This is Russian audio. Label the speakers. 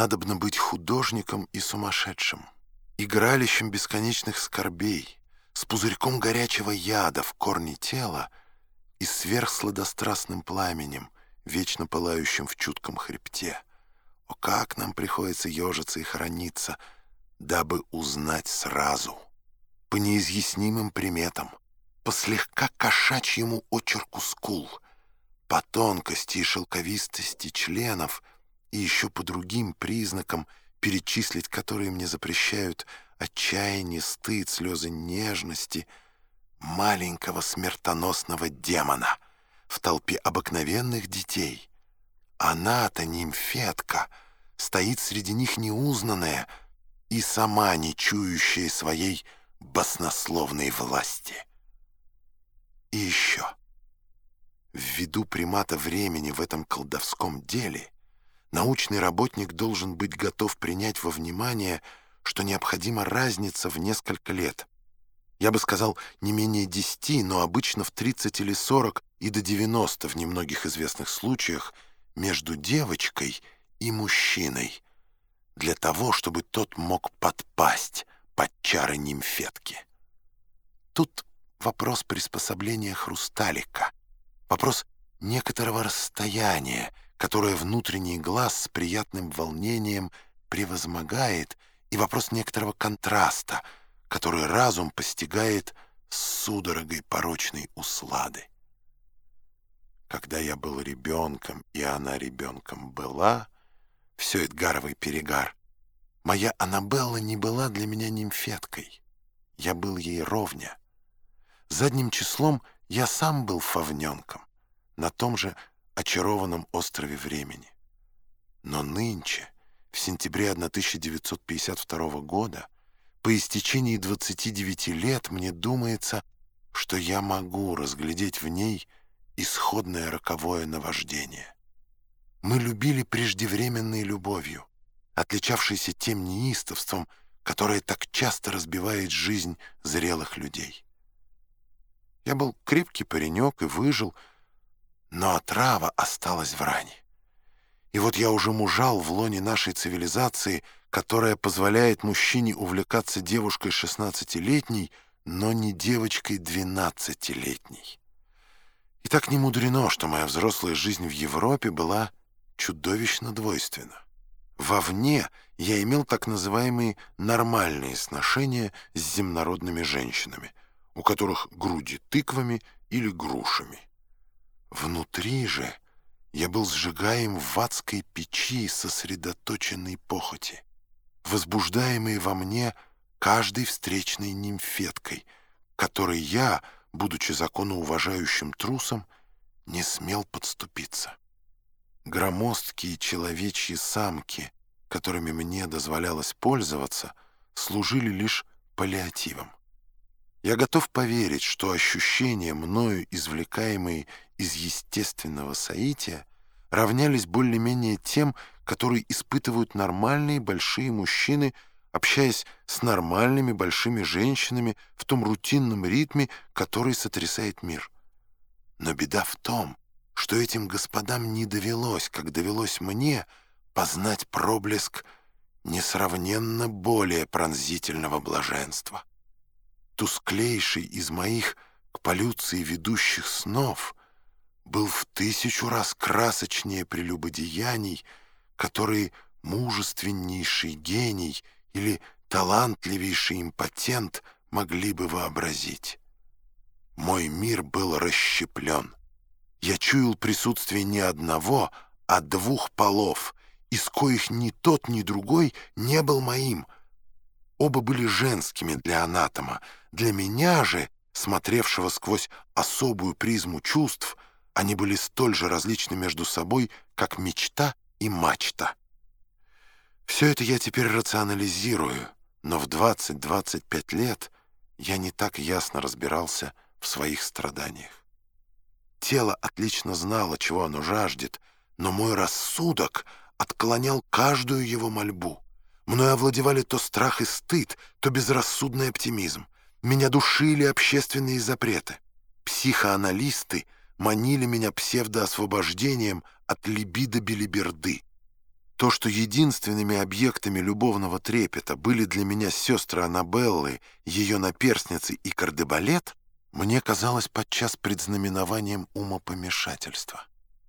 Speaker 1: Надобно быть художником и сумасшедшим, игралищем бесконечных скорбей, с пузырьком горячего яда в корне тела и сверхсладострастным пламенем, вечно пылающим в чутком хребте. О, как нам приходится ежиться и хорониться, дабы узнать сразу, по неизъяснимым приметам, по слегка кошачьему очерку скул, по тонкости и шелковистости членов — и еще по другим признакам, перечислить которые мне запрещают отчаяние, стыд, слезы нежности маленького смертоносного демона в толпе обыкновенных детей. Она-то, нимфетка, стоит среди них неузнанная и сама не чующая своей баснословной власти. И еще. Ввиду примата времени в этом колдовском деле — Научный работник должен быть готов принять во внимание, что необходима разница в несколько лет. Я бы сказал, не менее 10, но обычно в 30 или 40 и до 90 в немногих известных случаях между девочкой и мужчиной, для того, чтобы тот мог подпасть под чары нимфетки. Тут вопрос приспособления хрусталика, вопрос некоторого расстояния, которое внутренний глаз с приятным волнением превозмогает, и вопрос некоторого контраста, который разум постигает с судорогой порочной услады. Когда я был ребенком, и она ребенком была, все Эдгаровый перегар, моя Аннабелла не была для меня нимфеткой. Я был ей ровня. Задним числом я сам был фавненком, на том же очарованном острове времени. Но нынче, в сентябре 1952 года, по истечении 29 лет мне думается, что я могу разглядеть в ней исходное роковое наваждение. Мы любили преждевременной любовью, отличавшейся тем неистовством, которое так часто разбивает жизнь зрелых людей. Я был крепкий паренек и выжил, но отрава осталась в ране. И вот я уже мужал в лоне нашей цивилизации, которая позволяет мужчине увлекаться девушкой 16-летней, но не девочкой 12-летней. И так не мудрено, что моя взрослая жизнь в Европе была чудовищно двойственна. Вовне я имел так называемые нормальные сношения с земнородными женщинами, у которых груди тыквами или грушами. Внутри же я был сжигаем в адской печи сосредоточенной похоти, возбуждаемой во мне каждой встречной нимфеткой, которой я, будучи законоуважающим трусом, не смел подступиться. Громоздкие человечьи самки, которыми мне дозволялось пользоваться, служили лишь паллиативом. Я готов поверить, что ощущения, мною извлекаемые из естественного соития, равнялись более-менее тем, которые испытывают нормальные большие мужчины, общаясь с нормальными большими женщинами в том рутинном ритме, который сотрясает мир. Но беда в том, что этим господам не довелось, как довелось мне, познать проблеск несравненно более пронзительного блаженства тусклейший из моих к полюции ведущих снов был в тысячу раз красочнее прелюбодеяний, которые мужественнейший гений или талантливейший импотент могли бы вообразить. Мой мир был расщеплен. Я чуял присутствие не одного, а двух полов, из коих ни тот, ни другой не был моим — Оба были женскими для анатома. Для меня же, смотревшего сквозь особую призму чувств, они были столь же различны между собой, как мечта и мачта. Все это я теперь рационализирую, но в 20-25 лет я не так ясно разбирался в своих страданиях. Тело отлично знало, чего оно жаждет, но мой рассудок отклонял каждую его мольбу. Мною овладевали то страх и стыд, то безрассудный оптимизм. Меня душили общественные запреты. Психоаналисты манили меня псевдоосвобождением от либидо-белиберды. То, что единственными объектами любовного трепета были для меня сестры Аннабеллы, ее наперсницы и кардебалет, мне казалось подчас предзнаменованием умопомешательства.